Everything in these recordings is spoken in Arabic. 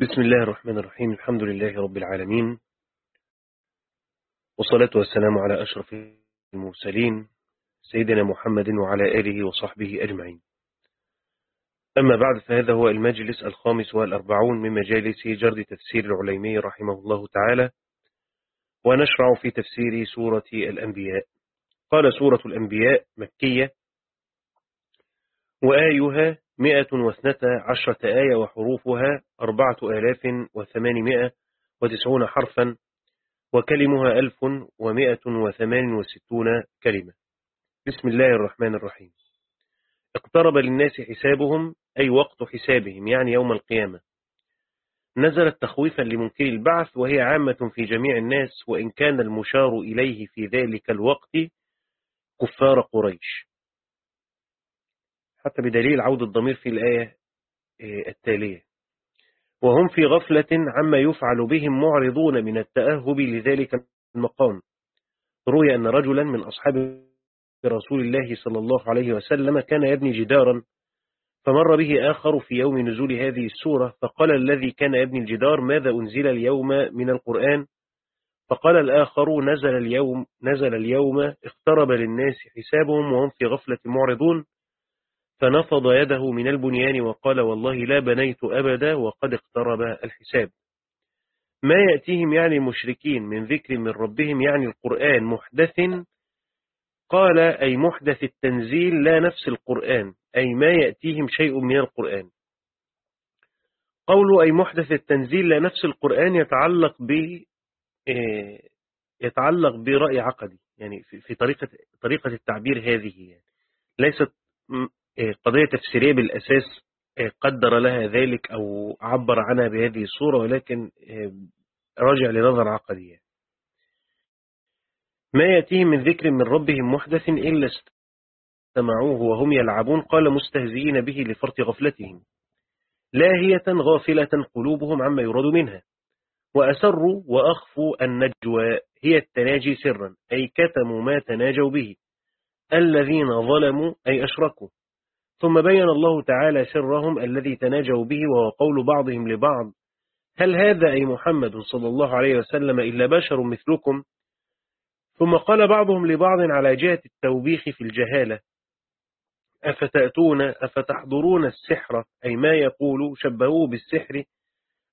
بسم الله الرحمن الرحيم. الحمد لله رب العالمين. والصلاة والسلام على أشرف المرسلين سيدنا محمد وعلى آله وصحبه أجمعين. أما بعد فهذا هو المجلس الخامس والأربعون من مجالس جرد تفسير العليمي رحمه الله تعالى ونشرع في تفسير سورة الأنبياء. قال سورة الأنبياء مكية وآيها مئة واثنتا عشرة آية وحروفها أربعة آلاف وثمانمائة وتسعون حرفا وكلمها ألف ومئة وثمان وستون كلمة. بسم الله الرحمن الرحيم. اقترب للناس حسابهم أي وقت حسابهم يعني يوم القيامة. نزلت تخويفا لمنكر البعث وهي عامة في جميع الناس وإن كان المشار إليه في ذلك الوقت كفار قريش. حتى بدليل عود الضمير في الآية التالية. وهم في غفلة عما يفعل بهم معرضون من التأهب لذلك المقام. روي أن رجلا من أصحاب رسول الله صلى الله عليه وسلم كان يبني جدارا فمر به آخر في يوم نزول هذه السورة فقال الذي كان يبني الجدار ماذا أنزل اليوم من القرآن؟ فقال الآخر نزل اليوم نزل اليوم اقترب للناس حسابهم وهم في غفلة معرضون. فنفض يده من البنيان وقال والله لا بنيت أبدا وقد اقترب الحساب. ما يأتيهم يعني المشركين من ذكر من ربهم يعني القرآن محدث؟ قال أي محدث التنزيل لا نفس القرآن أي ما يأتيهم شيء من القرآن. قول أي محدث التنزيل لا نفس القرآن يتعلق ب يتعلق برأي عقدي يعني في طريقة طريقة التعبير هذه يعني. ليست قضية تفسيرية بالأساس قدر لها ذلك أو عبر عنها بهذه الصورة ولكن راجع لنظر عقدية. ما يأتيهم من ذكر من ربهم محدث إلا استمعوه وهم يلعبون قال مستهزئين به لفرط غفلتهم. لاهية غافلة قلوبهم عما يراد منها. وأسروا وأخفوا النجوى هي التناجي سرا أي كتموا ما تناجوا به. الذين ظلموا أي أشركوا. ثم بين الله تعالى سرهم الذي تناجوا به وهو قول بعضهم لبعض. هل هذا أي محمد صلى الله عليه وسلم إلا بشر مثلكم؟ ثم قال بعضهم لبعض على جهة التوبيخ في الجهالة. أفتأتون أفتحضرون السحر؟ أي ما يقول شبهوه بالسحر.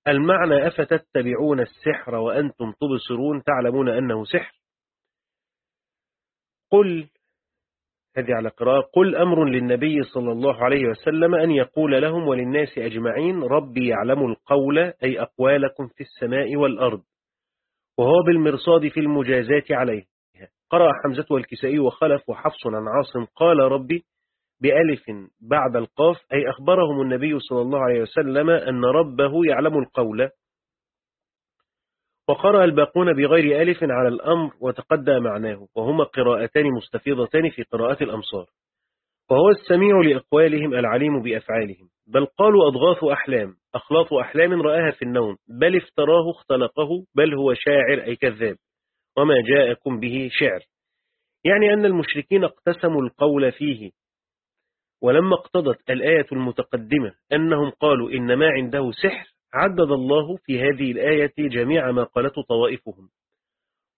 المعنى أفتتبعون السحر وأنتم تبصرون تعلمون أنه سحر. قل هذه على قراءة قل أمر للنبي صلى الله عليه وسلم أن يقول لهم وللناس أجمعين ربي يعلم القول أي أقوالكم في السماء والأرض. وهو بالمرصاد في المجازات عليه قرأ حمزة والكسائي وخلف وحفص عن عاصم قال ربي بألف بعد القاف أي أخبرهم النبي صلى الله عليه وسلم أن ربه يعلم القول. وقرأ الباقون بغير ألف على الأمر وتقدى معناه وهما قراءتان مستفيضتان في قراءات الأمصار. وهو السميع لأقوالهم العليم بأفعالهم. بل قالوا أضغاث أحلام أخلاط أحلام رآها في النوم بل افتراه اختلقه بل هو شاعر أي كذاب وما جاءكم به شعر. يعني أن المشركين اقتسموا القول فيه. ولما اقتضت الآية المتقدمة أنهم قالوا إن ما عنده سحر عدد الله في هذه الآية جميع ما قالته طوائفهم.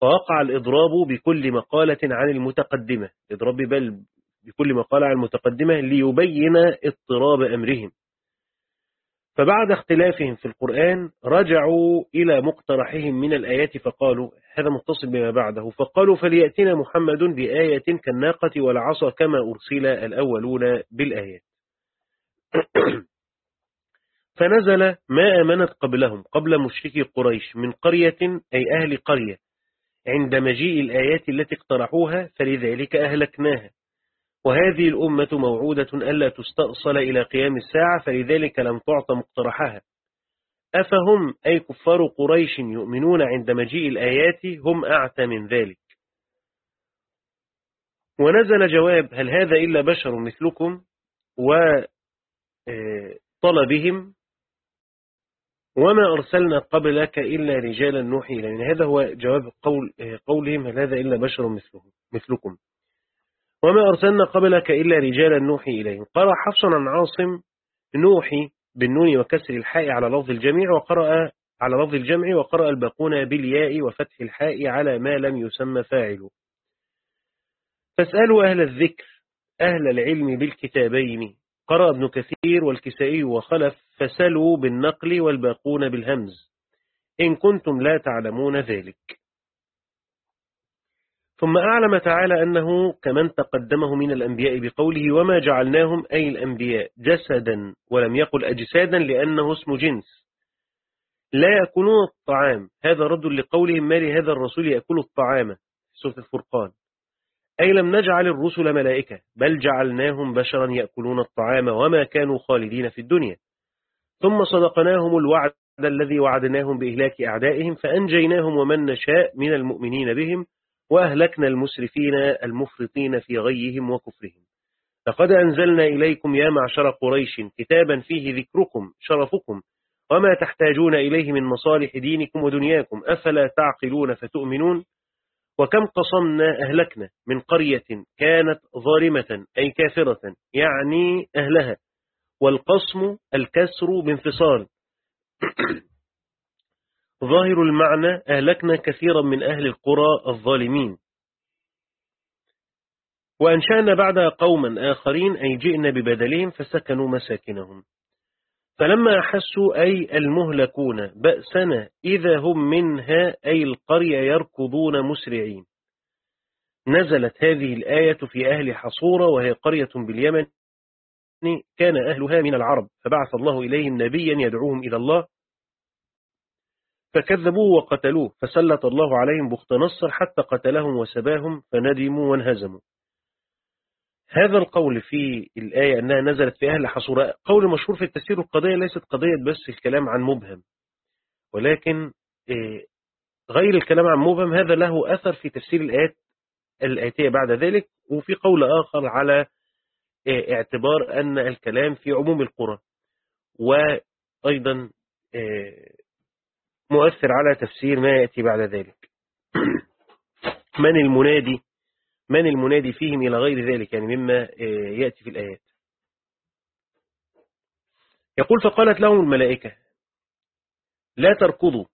ووقع الإضراب بكل مقالة عن المتقدمة. إضراب بل بكل مقالة عن المتقدمة ليبين اضطراب أمرهم. فبعد اختلافهم في القرآن رجعوا إلى مقترحهم من الآيات فقالوا هذا متصل بما بعده فقالوا فليأتنا محمد بآية كالناقة والعصا كما أرسل الأولون بالآيات. فنزل ما آمنت قبلهم قبل مشركي قريش من قرية أي أهل قرية عند مجيء الآيات التي اقترحوها فلذلك أهلكناها. وهذه الأمة موعودة ألا تستأصل إلى قيام الساعة فلذلك لم تعط مقترحها. أفهم أي كفار قريش يؤمنون عند مجيء الآيات هم أعتى من ذلك. ونزل جواب هل هذا إلا بشر مثلكم؟ وطلبهم وما أرسلنا قبلك إلا رجالا نوحي إلينا. هذا هو جواب قول قولهم هل هذا إلا بشر مثلهم مثلكم. وما أرسلنا قبلك إلا رجالا نوحي إليهم. قال حفص عن عاصم نوحي بالنون وكسر الحاء على لفظ الجميع وقرأ على لفظ الجمع وقرأ الباقون بالياء وفتح الحاء على ما لم يسمى فاعله فاسألوا أهل الذكر أهل العلم بالكتابين. قرأ ابن كثير والكسائي وخلف فسلوا بالنقل والباقون بالهمز. إن كنتم لا تعلمون ذلك. ثم أعلم تعالى أنه كمن تقدمه من الأنبياء بقوله وما جعلناهم أي الأنبياء جسدا ولم يقل أجسادا لأنه اسم جنس. لا يأكلون الطعام. هذا رد لقولهم ما لهذا الرسول يأكل الطعام. سورة الفرقان. أي لم نجعل الرسل ملائكة بل جعلناهم بشرا يأكلون الطعام وما كانوا خالدين في الدنيا. ثم صدقناهم الوعد الذي وعدناهم بإهلاك أعدائهم فأنجيناهم ومن نشاء من المؤمنين بهم وأهلكنا المسرفين المفرطين في غيهم وكفرهم. لقد أنزلنا إليكم يا معشر قريش كتابا فيه ذكركم شرفكم وما تحتاجون إليه من مصالح دينكم ودنياكم أفلا تعقلون فتؤمنون؟ وكم قصمنا أهلكنا من قرية كانت ظالمة أي كافرة يعني أهلها. والقصم الكسر بانفصال. ظاهر المعنى أهلكنا كثيرا من أهل القرى الظالمين. وأنشأنا بعدها قوما آخرين أي جئنا ببدلهم فسكنوا مساكنهم. فلما أحسوا أي المهلكون بأسنا إذا هم منها أي القرية يركضون مسرعين. نزلت هذه الآية في أهل حصورة وهي قرية باليمن. كان أهلها من العرب فبعث الله إليهم نبيا يدعوهم إلى الله. فكذبوه وقتلوه فسلط الله عليهم بخت نصر حتى قتلهم وسباهم فندموا وانهزموا. هذا القول في الآية أنها نزلت في أهل حصورة قول مشهور في التفسير القضية ليست قضية بس الكلام عن مبهم ولكن إيه، غير الكلام عن مبهم هذا له أثر في تفسير الآيات الآتية بعد ذلك وفي قول آخر على إيه، اعتبار أن الكلام في عموم القرى وأيضا إيه، مؤثر على تفسير ما يأتي بعد ذلك. من المنادي من المنادي فيهم إلى غير ذلك؟ يعني مما آه، يأتي في الآيات. يقول فقالت لهم الملائكة لا تركضوا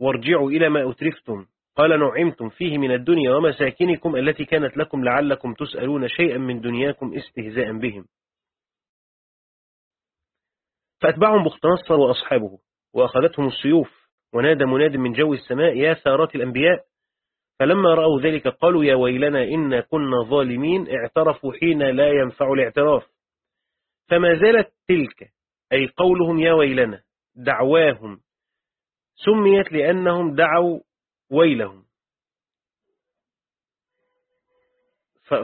وارجعوا إلى ما أترفتم. قال نعمتم فيه من الدنيا ومساكنكم التي كانت لكم لعلكم تسألون شيئا من دنياكم استهزاء بهم. فأتبعهم بختنصر وأصحابه وأخذتهم السيوف ونادى مناد من جو السماء يا ثارات الأنبياء فلما رأوا ذلك قالوا يا ويلنا إنا كنا ظالمين اعترفوا حين لا ينفع الاعتراف. فما زالت تلك أي قولهم يا ويلنا دعواهم. سميت لأنهم دعوا ويلهم.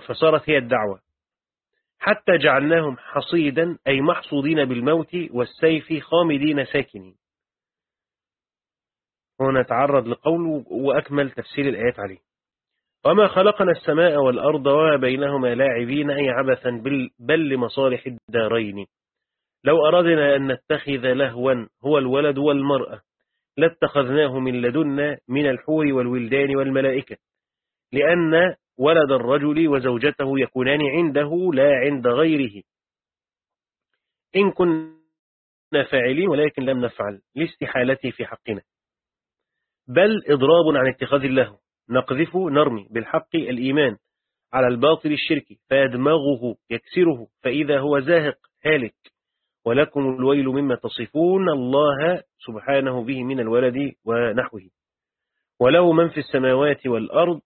فصارت هي الدعوة. حتى جعلناهم حصيدا أي محصودين بالموت والسيف خامدين ساكنين. هنا تعرض لقوله وأكمل تفسير الآيات عليه. وما خلقنا السماء والأرض وما بينهما لاعبين أي عبثا بل لمصالح الدارين. لو أردنا أن نتخذ لهوا هو الولد والمرأة. لاتخذناه من لدنا من الحور والولدان والملائكة. لأن ولد الرجل وزوجته يكونان عنده لا عند غيره. إن كنا فاعلين ولكن لم نفعل لاستحالته في حقنا. بل إضراب عن اتخاذ الله نقذف نرمي بالحق الإيمان على الباطل الشركي فيدمغه يكسره فإذا هو زاهق هالك. ولكم الويل مما تصفون الله سبحانه به من الولد ونحوه. وله من في السماوات والأرض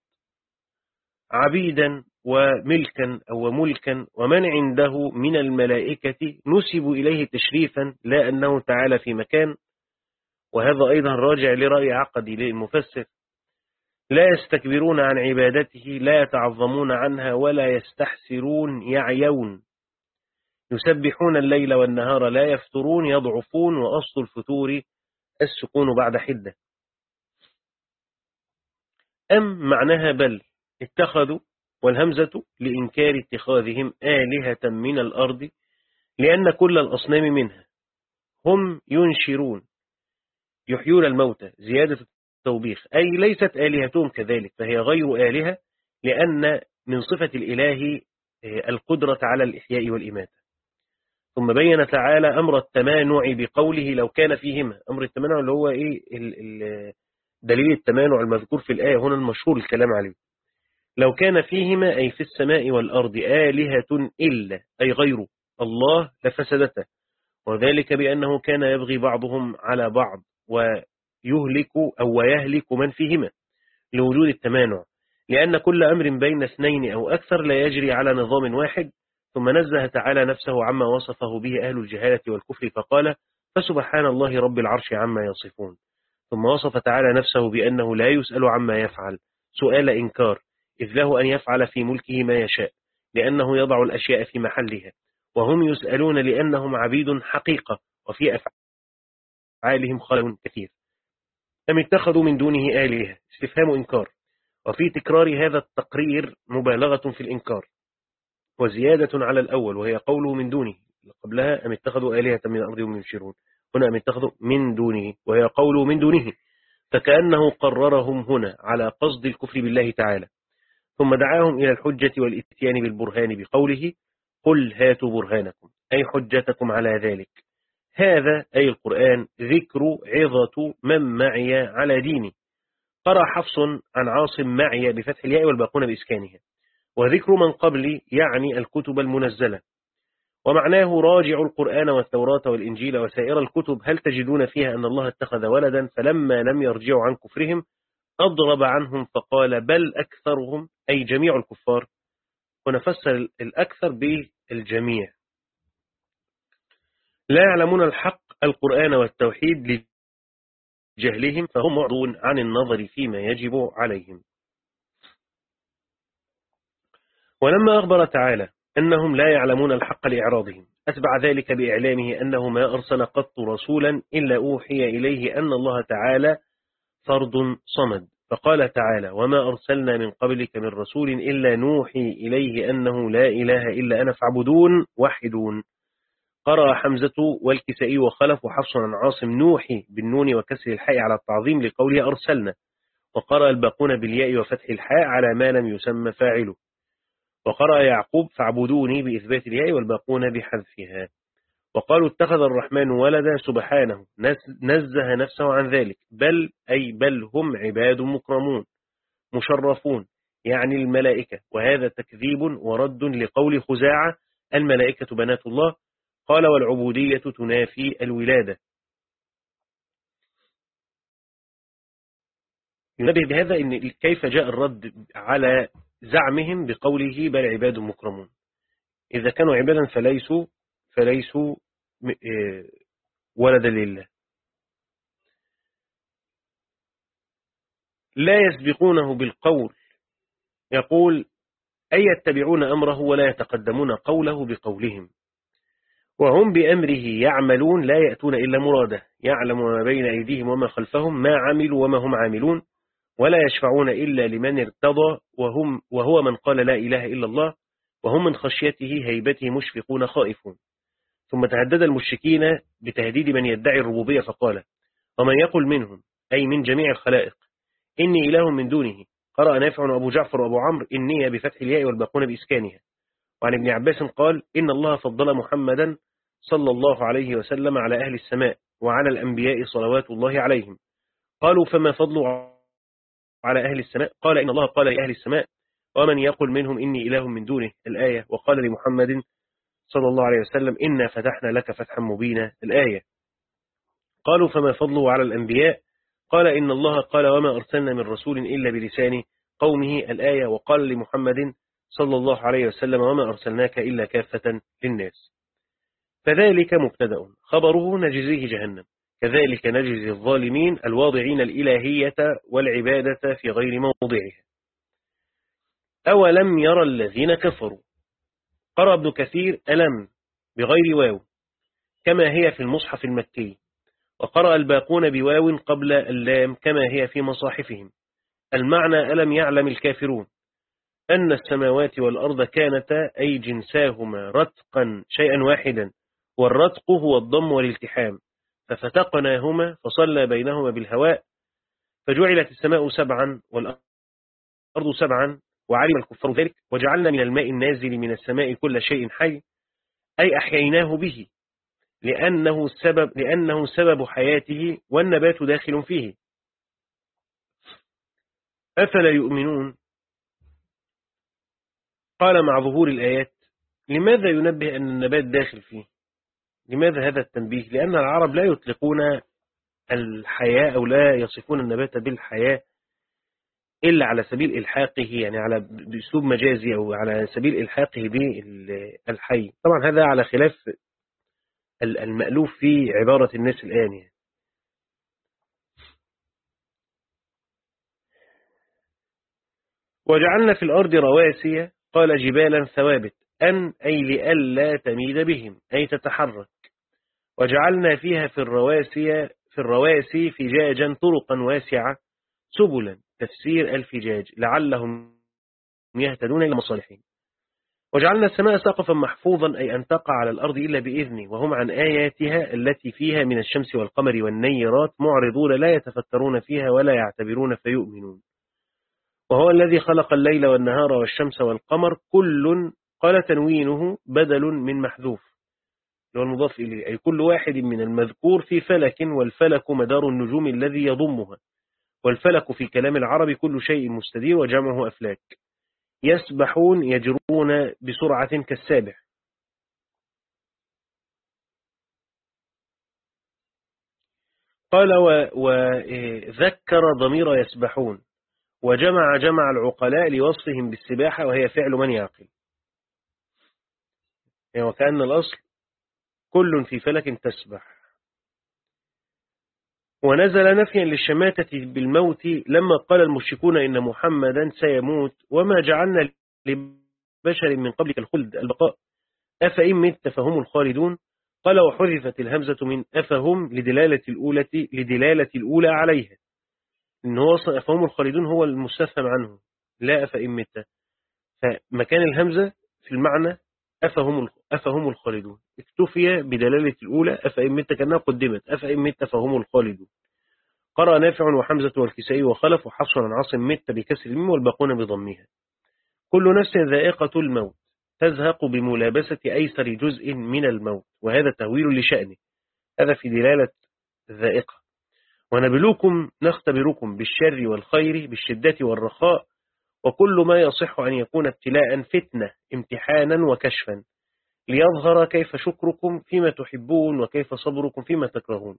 عبيدا وملكا أو ملكا ومن عنده من الملائكة نسب إليه تشريفا لا أنه تعالى في مكان وهذا أيضا راجع لرأي عقدي للمفسر. لا يستكبرون عن عبادته لا يتعظمون عنها ولا يستحسرون يعيون. يسبحون الليل والنهار لا يفترون يضعفون وأصل الفتور السكون بعد حدة. أم معناها بل اتخذوا والهمزة لإنكار اتخاذهم آلهة من الأرض لأن كل الأصنام منها هم ينشرون. يحيون الموتى زيادة التوبيخ. أي ليست آلهتهم كذلك فهي غير آلهة لأن من صفة الإله آه، القدرة على الإحياء والإماتة. ثم بين تعالى أمر التمانع بقوله لو كان فيهما. أمر التمانع اللي هو إيه؟ دليل التمانع المذكور في الآية هنا المشهور الكلام عليه. لو كان فيهما أي في السماء والأرض آلهة إلا أي غير الله لفسدته وذلك بأنه كان يبغي بعضهم على بعض. ويهلك أو ويهلك من فيهما لوجود التمانع لأن كل أمر بين اثنين أو أكثر لا يجري على نظام واحد. ثم نزه تعالى نفسه عما وصفه به أهل الجهالة والكفر فقال فسبحان الله رب العرش عما يصفون. ثم وصف تعالى نفسه بأنه لا يسأل عما يفعل سؤال إنكار إذ له أن يفعل في ملكه ما يشاء لأنه يضع الأشياء في محلها. وهم يسألون لأنهم عبيد حقيقة وفي أفعالهم خلل كثير. أم اتخذوا من دونه آلهة؟ استفهام إنكار وفي تكرار هذا التقرير مبالغة في الإنكار. وزيادة على الأول وهي قوله من دونه. قبلها أم اتخذوا آلهة من الأرض هم ينشرون هنا أم اتخذوا من دونه. وهي قوله من دونه. فكأنه قررهم هنا على قصد الكفر بالله تعالى. ثم دعاهم إلى الحجة والإتيان بالبرهان بقوله قل هاتوا برهانكم. أي حجتكم على ذلك. هذا أي القرآن ذكر عظة من معي على ديني. قرأ حفص عن عاصم معي بفتح الياء والباقون بإسكانها. وذكر من قبلي يعني الكتب المنزلة. ومعناه راجع القرآن والتوراة والإنجيل وسائر الكتب. هل تجدون فيها أن الله اتخذ ولدا فلما لم يرجعوا عن كفرهم أضرب عنهم فقال بل أكثرهم أي جميع الكفار. ونفسر الأكثر بالجميع. لا يعلمون الحق القرآن والتوحيد لجهلهم فهم معرضون عن النظر فيما يجب عليهم. ولما أخبر تعالى أنهم لا يعلمون الحق لإعراضهم أتبع ذلك بإعلامه أنه ما أرسل قط رسولا إلا أوحي إليه أن الله تعالى فرد صمد. فقال تعالى وما أرسلنا من قبلك من رسول إلا نوحي إليه أنه لا إله إلا أنا فاعبدون وحدون. قرأ حمزة والكسائي وخلف وحفص عن عاصم نوحي بالنون وكسر الحاء على التعظيم لقوله أرسلنا وقرأ الباقون بالياء وفتح الحاء على ما لم يسمى فاعله. وقرأ يعقوب فاعبدوني بإثبات الياء والباقون بحذفها. وقالوا اتخذ الرحمن ولدا سبحانه نزه نفسه عن ذلك. بل أي بل هم عباد مكرمون مشرفون يعني الملائكة. وهذا تكذيب ورد لقول خزاعة الملائكة بنات الله قال والعبودية تنافي الولادة. ينبه بهذا إن كيف جاء الرد على زعمهم بقوله بل عباد مكرمون. إذا كانوا عبادا فليسوا فليسوا آه، ولدا لله. لا يسبقونه بالقول. يقول أي يتبعون أمره ولا يتقدمون قوله بقولهم؟ وهم بأمره يعملون لا يأتون إلا مراده يعلم ما بين أيديهم وما خلفهم ما عملوا وما هم عاملون ولا يشفعون إلا لمن ارتضى وهم وهو من قال لا إله إلا الله وهم من خشيته هيبته مشفقون خائفون. ثم تهدد المشركين بتهديد من يدعي الربوبية فقال ومن يقل منهم أي من جميع الخلائق إني إله من دونه قرأ نافع وأبو جعفر وأبو عمرو إني بفتح الياء والباقون بإسكانها. وعن ابن عباس قال إن الله فضل محمدا صلى الله عليه وسلم على أهل السماء وعلى الأنبياء صلوات الله عليهم. قالوا فما فضل على أهل السماء؟ قال إن الله قال لأهل السماء ومن يقل منهم إني إله من دونه؟ الآية وقال لمحمد صلى الله عليه وسلم إنا فتحنا لك فتحا مبينا. الآية قالوا فما فضله على الأنبياء؟ قال إن الله قال وما أرسلنا من رسول إلا بلسان قومه. الآية وقال لمحمد صلى الله عليه وسلم وما أرسلناك إلا كافة للناس. فذلك مبتدأ. خبره نجزيه جهنم. كذلك نجزي الظالمين الواضعين الإلهية والعبادة في غير موضعها. أولم يرى الذين كفروا؟ قرأ ابن كثير ألم بغير واو كما هي في المصحف المكي وقرأ الباقون بواو قبل اللام كما هي في مصاحفهم. المعنى ألم يعلم الكافرون؟ أن السماوات والأرض كانتا أي جنساهما رتقا شيئا واحدا والرتق هو الضم والالتحام. ففتقناهما فصلى بينهما بالهواء فجعلت السماء سبعا والأرض سبعا وعلم الكفار ذلك وجعلنا من الماء النازل من السماء كل شيء حي أي أحييناه به لأنه سبب, لأنه سبب حياته والنبات داخل فيه. أفلا يؤمنون؟ قال مع ظهور الآيات لماذا ينبه أن النبات داخل فيه؟ لماذا هذا التنبيه؟ لأن العرب لا يطلقون الحياة أو لا يصفون النبات بالحياة إلا على سبيل إلحاقه يعني على بأسلوب مجازي أو على سبيل إلحاقه بالحي. طبعا هذا على خلاف المألوف في عبارة الناس الآن يعني. وجعلنا في الأرض رواسي قال جبالا ثوابت أن أي لألا تميد بهم أي تتحرك. وجعلنا فيها في الرواسي في الرواسي فجاجا طرقا واسعة سبلا تفسير الفجاج لعلهم يهتدون إلى مصالحهم. وجعلنا السماء سقفا محفوظا أي أن تقع على الأرض إلا بإذنه وهم عن آياتها التي فيها من الشمس والقمر والنيرات معرضون لا يتفكرون فيها ولا يعتبرون فيؤمنون. وهو الذي خلق الليل والنهار والشمس والقمر كل قال تنوينه بدل من محذوف. هو المضاف إليه. أي كل واحد من المذكور في فلك والفلك مدار النجوم الذي يضمها. والفلك في كلام العرب كل شيء مستدير وجمعه أفلاك. يسبحون يجرون بسرعة كالسابح. قال وذكر ضمير يسبحون. وجمع جمع العقلاء لوصفهم بالسباحة وهي فعل من يعقل. يعني وكأن الأصل كل في فلك تسبح. ونزل نفيا للشماتة بالموت لما قال المشركون إن محمدا سيموت وما جعلنا لبشر من قبلك الخلد البقاء. أفإن مت فهم الخالدون؟ قال وحذفت الهمزة من أفهم لدلالة الأولى, لدلالة الأولى عليها. إن هو أفهم الخالدون هو المستفهم عنه لا أفإن مت فمكان الهمزة في المعنى أفهم, أفهم الخالدون. اكتفي بدلالة الأولى أفإن مت كأنها قدمت. أفإن مت فهم الخالدون. قرأ نافع وحمزة والكسائي وخلف وحفص عن عاصم مت بكسر الميم والباقون بضمها. كل نفس ذائقة الموت. تزهق بملابسة أيسر جزء من الموت. وهذا تهويل لشأنه. هذا في دلالة الذائقة ونبلوكم نختبركم بالشر والخير بالشدة والرخاء وكل ما يصح أن يكون ابتلاء فتنة امتحانا وكشفا. ليظهر كيف شكركم فيما تحبون وكيف صبركم فيما تكرهون.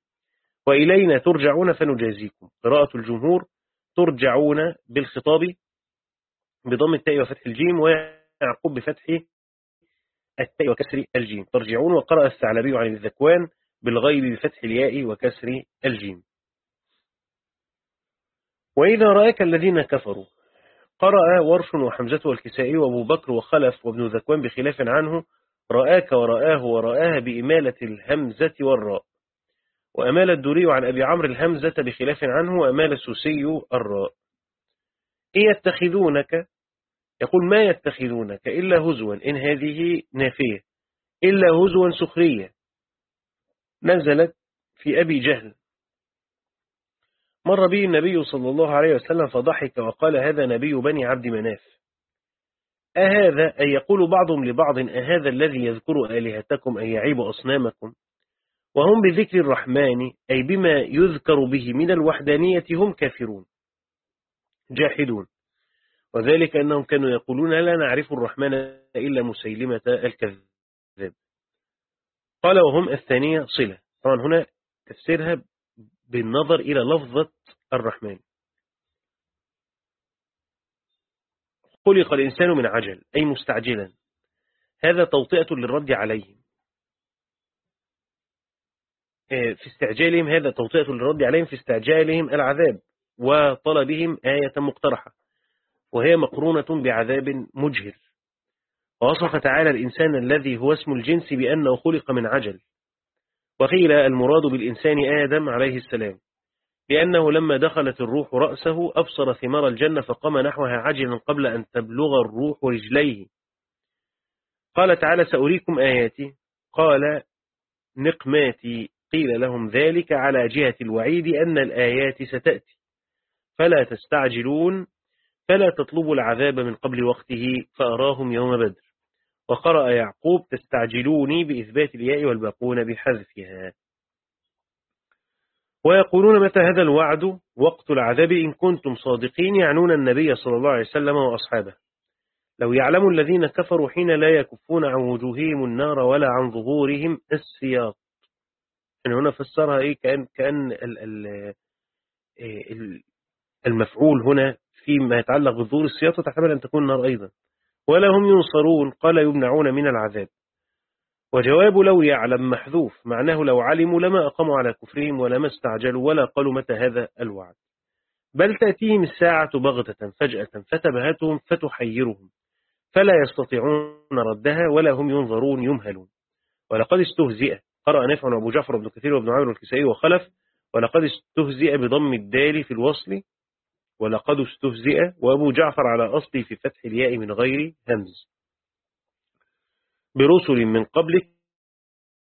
وإلينا ترجعون فنجازيكم. قراءة الجمهور ترجعون بالخطاب بضم التاء وفتح الجيم ويعقوب بفتح التاء وكسر الجيم. ترجعون وقرأ الثعلبي عن الذكوان بالغيب بفتح الياء وكسر الجيم. وإذا رأيك الذين كفروا قرأ ورش وحمزة والكسائي وأبو بكر وخلف وابن ذكوان بخلاف عنه رآك ورآه ورآها بإمالة الهمزة والراء. وأمال الدوري عن أبي عمرو الهمزة بخلاف عنه وأمال السوسي الراء. إن يتخذونك يقول ما يتخذونك إلا هزوا إن هذه نافية إلا هزوا سخرية. نزلت في أبي جهل. مر به النبي صلى الله عليه وسلم فضحك وقال هذا نبي بني عبد مناف. أهذا أن يقول بعضهم لبعض أهذا الذي يذكر آلهتكم أن يعيب أصنامكم؟ وهم بذكر الرحمن أي بما يذكر به من الوحدانية هم كافرون. جاحدون. وذلك أنهم كانوا يقولون لا نعرف الرحمن إلا مسيلمة الكذاب. قال وهم الثانية صلة. طبعا هنا تفسيرها بالنظر إلى لفظة الرحمن. خلق الإنسان من عجل أي مستعجلا. هذا توطئة للرد عليهم. آه، في استعجالهم هذا توطئة للرد عليهم في استعجالهم العذاب وطلبهم آية مقترحة. وهي مقرونة بعذاب مجهر. ووصف تعالى الإنسان الذي هو اسم الجنس بأنه خلق من عجل. وقيل المراد بالإنسان آدم عليه السلام لأنه لما دخلت الروح رأسه أبصر ثمار الجنة فقام نحوها عجلا قبل أن تبلغ الروح رجليه. قال تعالى سأريكم آياتي قال نقماتي قيل لهم ذلك على جهة الوعيد أن الآيات ستأتي. فلا تستعجلون فلا تطلبوا العذاب من قبل وقته فأراهم يوم بدر وقرأ يعقوب تستعجلوني بإثبات الياء والباقون بحذفها. ويقولون متى هذا الوعد؟ وقت العذاب إن كنتم صادقين يعنون النبي صلى الله عليه وسلم وأصحابه. لو يعلم الذين كفروا حين لا يكفون عن وجوههم النار ولا عن ظهورهم السياط يعني هنا فسرها إيه؟ كأن, كأن ال ال المفعول هنا فيما يتعلق بالظهور السياط تحتمل أن تكون النار أيضا. ولا هم ينصرون قال يمنعون من العذاب. وجواب لو يعلم محذوف معناه لو علموا لما أقاموا على كفرهم ولما استعجلوا ولا قالوا متى هذا الوعد. بل تأتيهم الساعة بغتة فجأة فتبهتهم فتحيرهم. فلا يستطيعون ردها ولا هم ينظرون يمهلون. ولقد استهزئ قرأ نفع أبو جعفر بن كثير وابن عامر الكسائي وخلف. ولقد استهزئ بضم الدال في الوصل. ولقد استهزئ وأبو جعفر على أصله في فتح الياء من غير همز. برسل من قبلك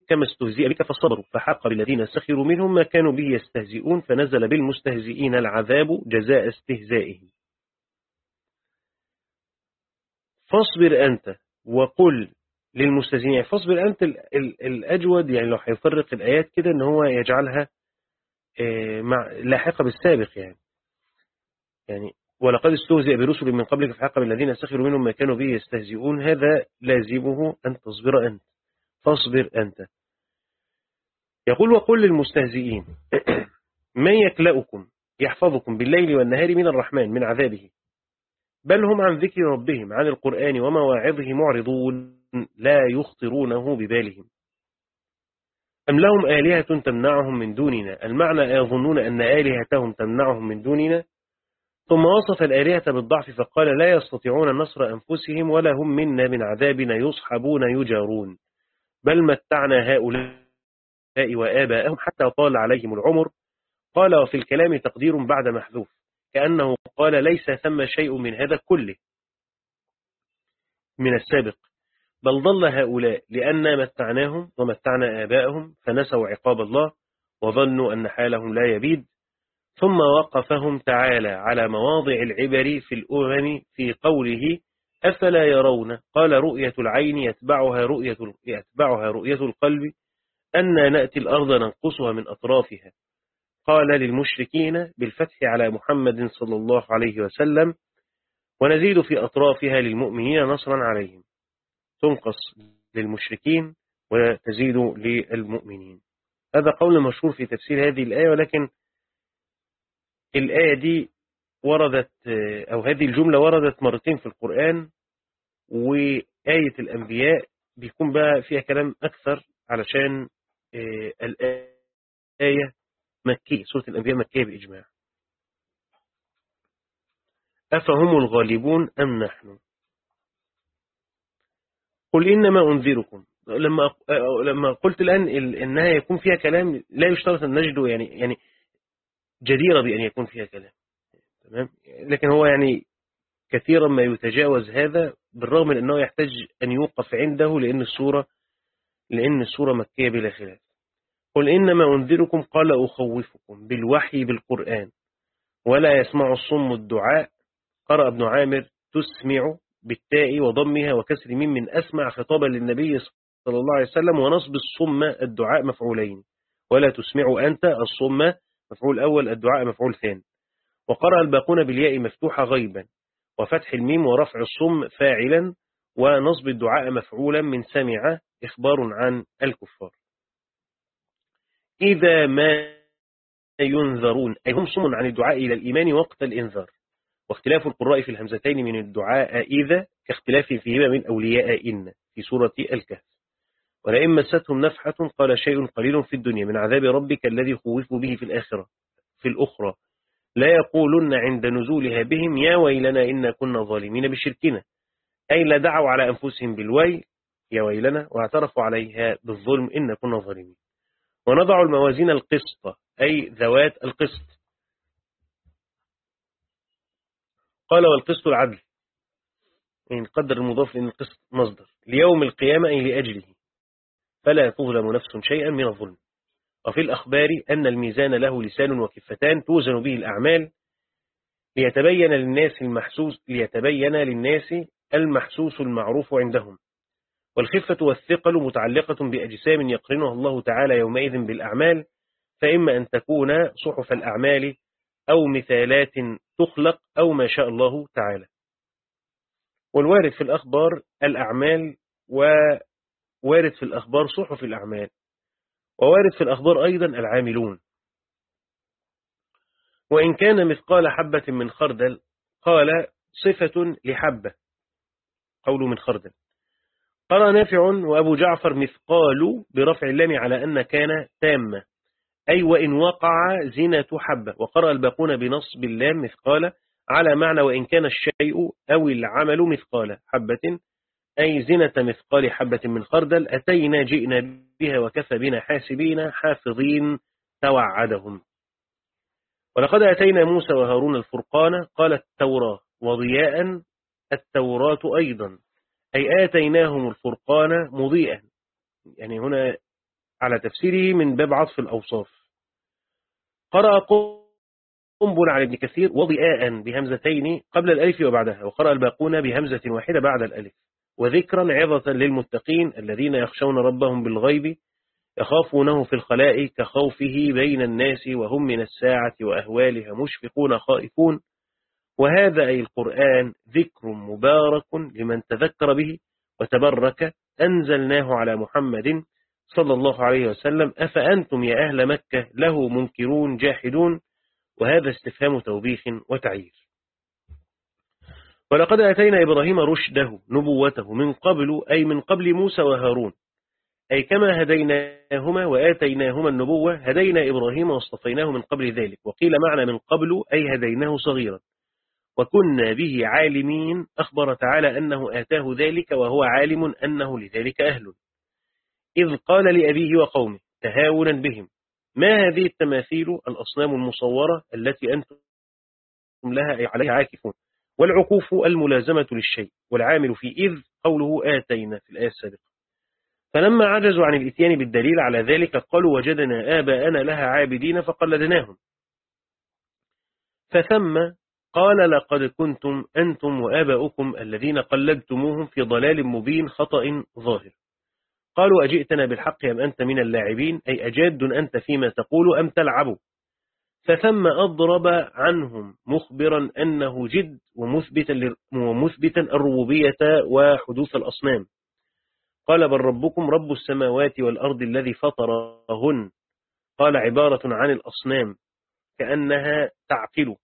كما استهزئ بك فصبروا فحق بالذين سخروا منهم ما كانوا به يستهزئون فنزل بالمستهزئين العذاب جزاء استهزائهم. فاصبر أنت وقل للمستهزئين. يعني فاصبر أنت الأجود يعني لو هيفرق الآيات كده أن هو يجعلها آه، لاحقة بالسابق يعني. يعني ولقد استهزئ برسل من قبلك فحق بالذين سخروا منهم ما كانوا به يستهزئون. هذا لازمه أن تصبر أنت. فاصبر أنت. يقول وقل للمستهزئين من يكلأكم يحفظكم بالليل والنهار من الرحمن من عذابه؟ بل هم عن ذكر ربهم عن القرآن ومواعظه معرضون لا يخطرونه ببالهم. أم لهم آلهة تمنعهم من دوننا؟ المعنى يظنون أن آلهتهم تمنعهم من دوننا؟ ثم وصف الآلهة بالضعف فقال لا يستطيعون نصر أنفسهم ولا هم منا من عذابنا يصحبون يجارون. بل متعنا هؤلاء وآباءهم حتى طال عليهم العمر. قال وفي الكلام تقدير بعد محذوف كأنه قال ليس ثم شيء من هذا كله. من السابق بل ضل هؤلاء لأن متعناهم ومتعنا آباءهم فنسوا عقاب الله وظنوا أن حالهم لا يبيد. ثم وقفهم تعالى على مواضع العبر في الأمم في قوله أفلا يرون؟ قال رؤية العين يتبعها رؤية, يتبعها رؤية القلب أن نأتي الأرض ننقصها من أطرافها. قال للمشركين بالفتح على محمد صلى الله عليه وسلم ونزيد في أطرافها للمؤمنين نصرا عليهم. تنقص للمشركين وتزيد للمؤمنين. هذا قول مشهور في تفسير هذه الآية ولكن الآية دي وردت أو هذه الجملة وردت مرتين في القرآن وآية الأنبياء بيكون بقى فيها كلام أكثر علشان آه، الآية مكية سورة الأنبياء مكية بإجماع. أفهم الغالبون أم نحن؟ قل إنما أنذركم. لما لما قلت الآن إنها يكون فيها كلام لا يشترط أن نجده يعني يعني جديرة بأن يكون فيها كلام. تمام؟ لكن هو يعني كثيرا ما يتجاوز هذا بالرغم من أنه يحتاج أن يوقف عنده لأن السورة لأن السورة مكية بلا خلاف. قل إنما أنذركم قال أخوفكم بالوحي بالقرآن ولا يسمع الصم الدعاء. قرأ ابن عامر تسمع بالتاء وضمها وكسر ميم من أسمع خطابا للنبي صلى الله عليه وسلم ونصب الصم الدعاء مفعولين. ولا تسمع أنت الصم مفعول أول الدعاء مفعول ثاني. وقرأ الباقون بالياء مفتوحة غيبا وفتح الميم ورفع الصم فاعلا ونصب الدعاء مفعولا من سمع إخبار عن الكفار. إذا ما ينذرون أي هم صم عن الدعاء إلى الإيمان وقت الإنذار. واختلاف القراء في الهمزتين من الدعاء إذا كاختلاف فيهما من أولياء إن في سورة الكهف. ولئن مستهم نفحة قال شيء قليل في الدنيا من عذاب ربك الذي خوفوا به في الآخرة في الأخرى. لا يقولن عند نزولها بهم يا ويلنا إنا كنا ظالمين بشركنا. أي لا دعوا على أنفسهم بالويل يا ويلنا واعترفوا عليها بالظلم إن كنا ظالمين. ونضع الموازين القسط أي ذوات القسط. قال والقسط العدل. يعني قدر المضاف لأن القسط مصدر. ليوم القيامة أي لأجله. فلا تظلم نفس شيئا من الظلم. وفي الأخبار أن الميزان له لسان وكفتان توزن به الأعمال ليتبين للناس المحسوس ليتبين للناس المحسوس المعروف عندهم. والخفة والثقل متعلقة بأجسام يقرنها الله تعالى يومئذ بالأعمال فإما أن تكون صحف الأعمال أو مثالات تخلق أو ما شاء الله تعالى. والوارد في الأخبار الأعمال ووارد في الأخبار صحف الأعمال ووارد في الأخبار أيضا العاملون. وإن كان مثقال حبة من خردل قال صفة لحبة قول من خردل. قال نافع وأبو جعفر مثقال برفع اللام على أن كان تامة أي وإن وقع زنة حبة. وقرأ الباقون بنصب اللام مثقال على معنى وإن كان الشيء أو العمل مثقال حبة. أي زنة مثقال حبة من خردل أتينا جئنا بها وكفى بنا حاسبين حافظين توعدهم. ولقد أتينا موسى وهارون الفرقان قال التوراة وضياء التوراة أيضا. أي آتيناهم الفرقان مضيئا. يعني هنا على تفسيره من باب عطف الأوصاف. قرأ قنبل عن ابن كثير وضياء بهمزتين قبل الألف وبعدها وقرأ الباقون بهمزة واحدة بعد الألف. وذكرا عظة للمتقين الذين يخشون ربهم بالغيب يخافونه في الخلاء كخوفه بين الناس وهم من الساعة وأهوالها مشفقون خائفون. وهذا أي القرآن ذكر مبارك لمن تذكر به وتبرك أنزلناه على محمد صلى الله عليه وسلم. أفأنتم يا أهل مكة له منكرون جاحدون؟ وهذا استفهام توبيخ وتعيير. ولقد أتينا إبراهيم رشده نبوته من قبل أي من قبل موسى وهارون. أي كما هديناهما وآتيناهما النبوة هدينا إبراهيم واصطفيناه من قبل ذلك وقيل معنى من قبل أي هديناه صغيرا. وكنا به عالمين أخبر تعالى أنه آتاه ذلك وهو عالم أنه لذلك أهل. إذ قال لأبيه وقومه تهاونا بهم ما هذه التماثيل الأصنام المصورة التي أنتم لها عليها عاكفون؟ والعكوف الملازمة للشيء والعامل في إذ قوله آتينا في الآية السابقة. فلما عجزوا عن الإتيان بالدليل على ذلك قالوا وجدنا آباءنا لها عابدين فقلدناهم. فثم قال لقد كنتم أنتم وآباؤكم الذين قلدتموهم في ضلال مبين خطأ ظاهر. قالوا أجئتنا بالحق أم أنت من اللاعبين؟ أي أجاد أنت فيما تقول أم تلعب؟ فثم أضرب عنهم مخبرا أنه جد ومثبتا, ومثبتا الربوبية وحدوث الأصنام. قال بل ربكم رب السماوات والأرض الذي فطرهن. قال عبارة عن الأصنام كأنها تعقل.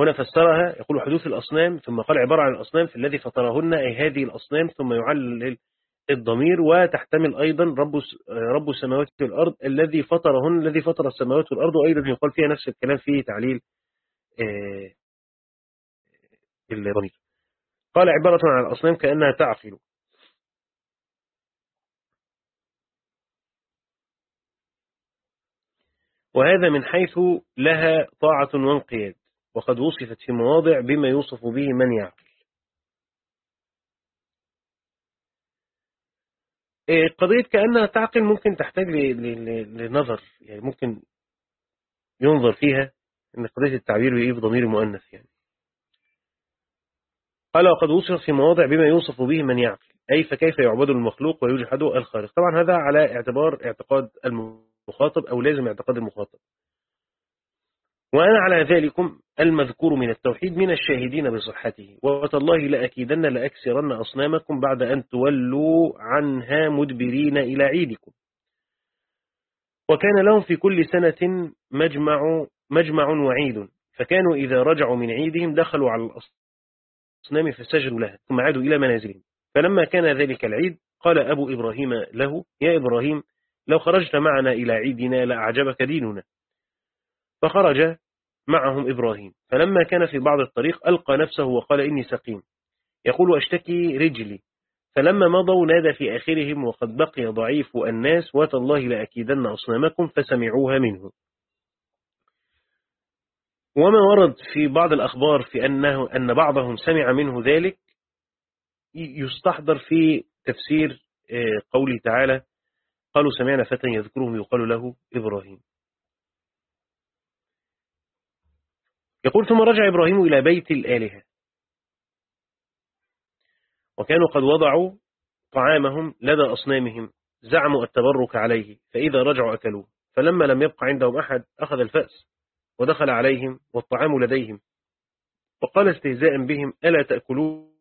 هنا فسرها يقول حدوث الأصنام ثم قال عبارة عن الأصنام في الذي فطرهن أي هذه الأصنام ثم يعلل الضمير وتحتمل أيضا رب رب السماوات والأرض الذي فطرهن الذي فطر السماوات والأرض وأيضا يقال فيها نفس الكلام في تعليل آه، الضمير قال عبارة عن الأصنام كأنها تعقل. وهذا من حيث لها طاعة وانقياد وقد وصفت في مواضع بما يوصف به من يعقل إيه، قضية كأنها تعقل ممكن تحتاج لنظر. يعني ممكن ينظر فيها إن قضية التعبير بإيه بضمير مؤنث يعني. قال وقد وصف في مواضع بما يوصف به من يعقل. أي فكيف يعبد المخلوق ويجحد الخالق؟ طبعا هذا على اعتبار اعتقاد المخاطب أو لازم اعتقاد المخاطب. وأنا على ذلكم المذكور من التوحيد من الشاهدين بصحته. وتالله لأكيدن لأكسرن أصنامكم بعد أن تولوا عنها مدبرين إلى عيدكم. وكان لهم في كل سنة مجمع, مجمع وعيد. فكانوا إذا رجعوا من عيدهم دخلوا على الأصنام فسجدوا لها ثم عادوا إلى منازلهم. فلما كان ذلك العيد قال أبو إبراهيم له يا إبراهيم لو خرجت معنا إلى عيدنا لأعجبك ديننا. فخرج معهم إبراهيم. فلما كان في بعض الطريق ألقى نفسه وقال إني سقيم. يقول أشتكي رجلي. فلما مضوا نادى في آخرهم وقد بقي ضعيف الناس وتالله لأكيدن أصنامكم فسمعوها منه. وما ورد في بعض الأخبار في أنه أن بعضهم سمع منه ذلك يستحضر في تفسير آه، قوله تعالى قالوا سمعنا فتى يذكرهم يقال له إبراهيم. يقول ثم رجع إبراهيم إلى بيت الآلهة. وكانوا قد وضعوا طعامهم لدى أصنامهم زعموا التبرك عليه فإذا رجعوا أكلوه فلما لم يبق عندهم أحد أخذ الفأس ودخل عليهم والطعام لديهم. وقال استهزاء بهم ألا تأكلون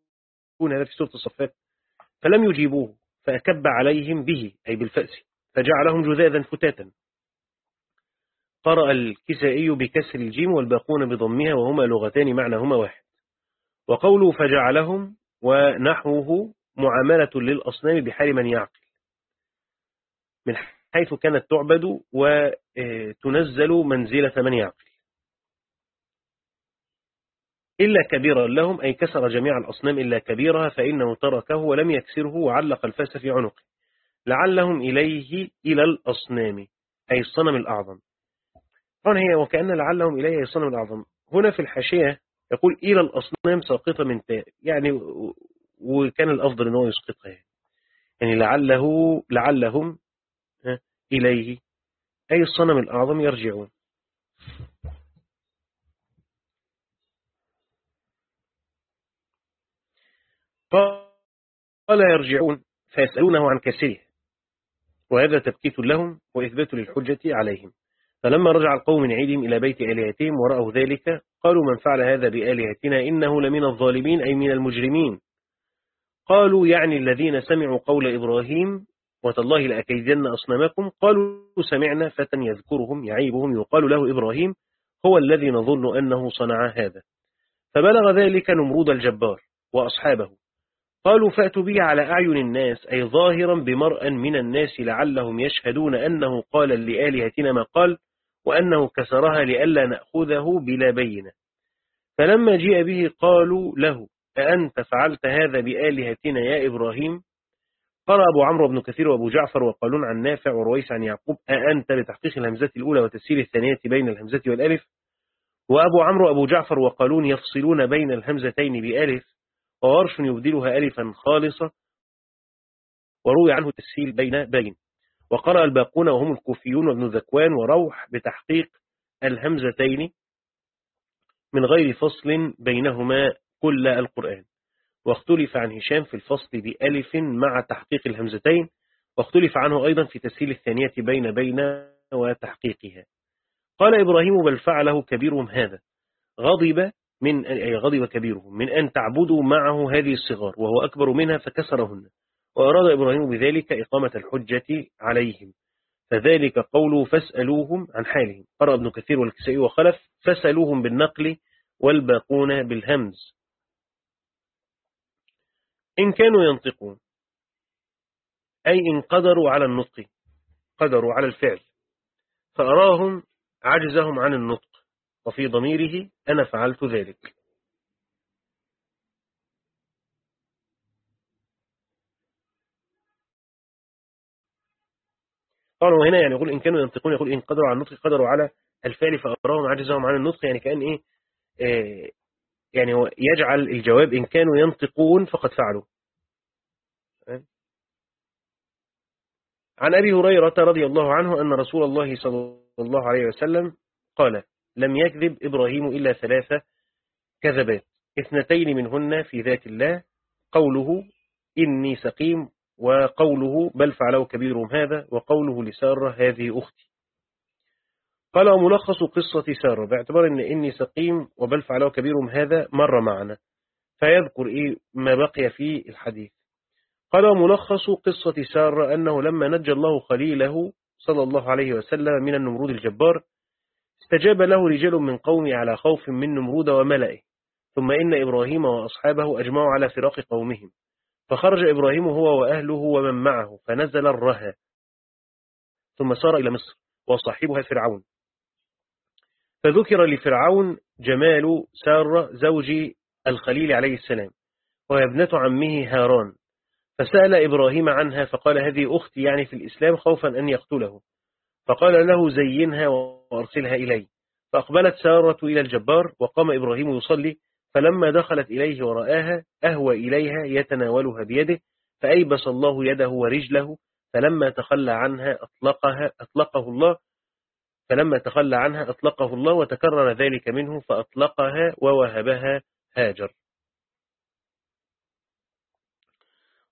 هذا في سورة الصفات؟ فلم يجيبوه فأكب عليهم به أي بالفأس فجعلهم جذاذا فتاتا. قرأ الكسائي بكسر الجيم والباقون بضمها وهما لغتان معناهما واحد. وقوله فجعلهم ونحوه معاملة للأصنام بحال من يعقل. من حيث كانت تعبد وتنزل منزلة من يعقل. إلا كبيرا لهم أي كسر جميع الأصنام إلا كبيرها فإنه تركه ولم يكسره وعلق الفاس في عنقه. لعلهم إليه إلى الأصنام أي الصنم الأعظم. طبعا هي وكأن لعلهم إليه أي الصنم الأعظم هنا في الحاشية يقول إلى الأصنام ساقطة من تاء يعني وكان الأفضل أنه يسقطها يعني. يعني لعله لعلهم إليه. أي الصنم الأعظم يرجعون. قال يرجعون فيسألونه عن كسره وهذا تبكيت لهم وإثبات للحجة عليهم. فلما رجع القوم من عيدهم إلى بيت آلهتهم ورأوا ذلك قالوا من فعل هذا بآلهتنا إنه لمن الظالمين أي من المجرمين. قالوا يعني الذين سمعوا قول إبراهيم وتالله لأكيدن أصنامكم. قالوا سمعنا فتى يذكرهم يعيبهم يقال له إبراهيم هو الذي نظن أنه صنع هذا. فبلغ ذلك نمرود الجبار وأصحابه. قالوا فأتوا به على أعين الناس أي ظاهرا بمرأ من الناس لعلهم يشهدون أنه قال لآلهتنا ما قال. وأنه كسرها لئلا نأخذه بلا بينة. فلما جاء به قالوا له أأنت فعلت هذا بآلهتنا يا إبراهيم؟ قال أبو عمرو بن كثير وأبو جعفر وقالون عن نافع ورويس عن يعقوب أأنت لتحقيق الهمزة الأولى وتسير الثانية بين الهمزة والألف؟ وأبو عمرو وأبو جعفر وقالون يفصلون بين الهمزتين بألف وورش يبدلها ألفا خالصة وروي عنه تسهيل بين بين. وقرأ الباقون وهم الكوفيون وابن ذكوان وروح بتحقيق الهمزتين من غير فصل بينهما كل القرآن. واختلف عن هشام في الفصل بألف مع تحقيق الهمزتين واختلف عنه أيضا في تسهيل الثانية بين بين وتحقيقها. قال إبراهيم بل فعله كبيرهم هذا غضب من غضب كبيرهم من أن تعبدوا معه هذه الصغار وهو أكبر منها فكسرهن. وأراد إبراهيم بذلك إقامة الحجة عليهم. فذلك قوله فاسألوهم عن حالهم. قرأ ابن كثير والكسائي وخلف فاسألوهم بالنقل والباقون بالهمز. إن كانوا ينطقون أي إن قدروا على النطق قدروا على الفعل فأراهم عجزهم عن النطق وفي ضميره أنا فعلت ذلك. طبعا وهنا يعني يقول إن كانوا ينطقون يقول إن قدروا على النطق قدروا على الفعل فأراهم عجزهم عن النطق يعني كأن إيه آه يعني يجعل الجواب إن كانوا ينطقون فقد فعلوا. عن أبي هريرة رضي الله عنه أن رسول الله صلى الله عليه وسلم قال لم يكذب إبراهيم إلا ثلاثة كذبات اثنتين منهن في ذات الله قوله إني سقيم وقوله بل فعله كبيرهم هذا وقوله لسارة هذه أختي. قال وملخص قصة سارة باعتبار أن إني سقيم وبل فعله كبيرهم هذا مر معنا فيذكر إيه ما بقي في الحديث. قال وملخص قصة سارة أنه لما نجى الله خليله صلى الله عليه وسلم من النمرود الجبار استجاب له رجال من قومه على خوف من نمرود وملئه ثم إن إبراهيم وأصحابه أجمعوا على فراق قومهم. فخرج إبراهيم هو وأهله ومن معه فنزل الرها ثم سار إلى مصر وصاحبها فرعون. فذكر لفرعون جمال سارة زوج الخليل عليه السلام وهي ابنة عمه هاران فسأل إبراهيم عنها فقال هذه أختي يعني في الإسلام خوفا أن يقتله. فقال له زينها وأرسلها إلي. فأقبلت سارة إلى الجبار وقام إبراهيم يصلي فلما دخلت إليه ورآها أهوى إليها يتناولها بيده فأيبس الله يده ورجله فلما تخلى عنها أطلقها أطلقه الله فلما تخلى عنها أطلقه الله وتكرر ذلك منه فأطلقها ووهبها هاجر.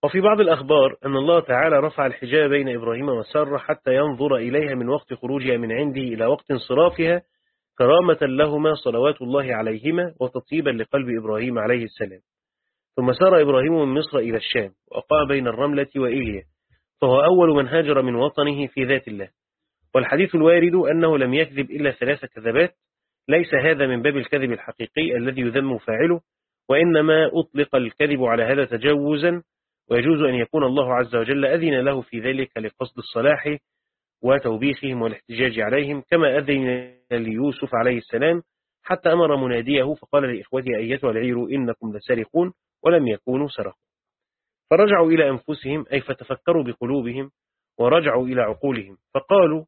وفي بعض الأخبار أن الله تعالى رفع الحجاب بين إبراهيم وسارة حتى ينظر إليها من وقت خروجها من عنده إلى وقت انصرافها كرامة لهما صلوات الله عليهما وتطيبا لقلب إبراهيم عليه السلام. ثم سار إبراهيم من مصر إلى الشام وأقام بين الرملة وإيليا. فهو أول من هاجر من وطنه في ذات الله. والحديث الوارد أنه لم يكذب إلا ثلاث كذبات. ليس هذا من باب الكذب الحقيقي الذي يذم فاعله وإنما أطلق الكذب على هذا تجوزا ويجوز أن يكون الله عز وجل أذن له في ذلك لقصد الصلاح وتوبيخهم والاحتجاج عليهم كما أذن ليوسف عليه السلام حتى أمر مناديه فقال لإخوته أيتها العير؟ إنكم لسارقون ولم يكونوا سرقوا. فرجعوا إلى أنفسهم أي فتفكروا بقلوبهم ورجعوا إلى عقولهم فقالوا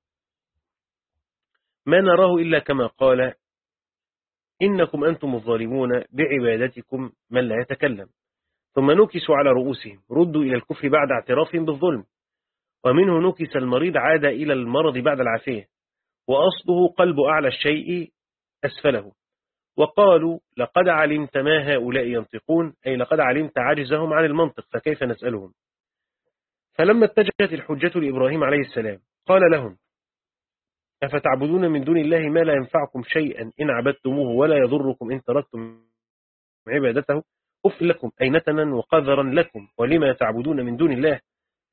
ما نراه إلا كما قال إنكم أنتم الظالمون بعبادتكم من لا يتكلم. ثم نكسوا على رؤوسهم ردوا إلى الكفر بعد اعترافهم بالظلم. ومنه نكس المريض عاد إلى المرض بعد العافية وأصله قلب أعلى الشيء أسفله. وقالوا لقد علمت ما هؤلاء ينطقون أي لقد علمت عجزهم عن المنطق فكيف نسألهم؟ فلما اتجهت الحجة لإبراهيم عليه السلام قال لهم أفتعبدون من دون الله ما لا ينفعكم شيئا إن عبدتموه ولا يضركم إن تركتم عبادته أف لكم وقذرا لكم ولما تعبدون من دون الله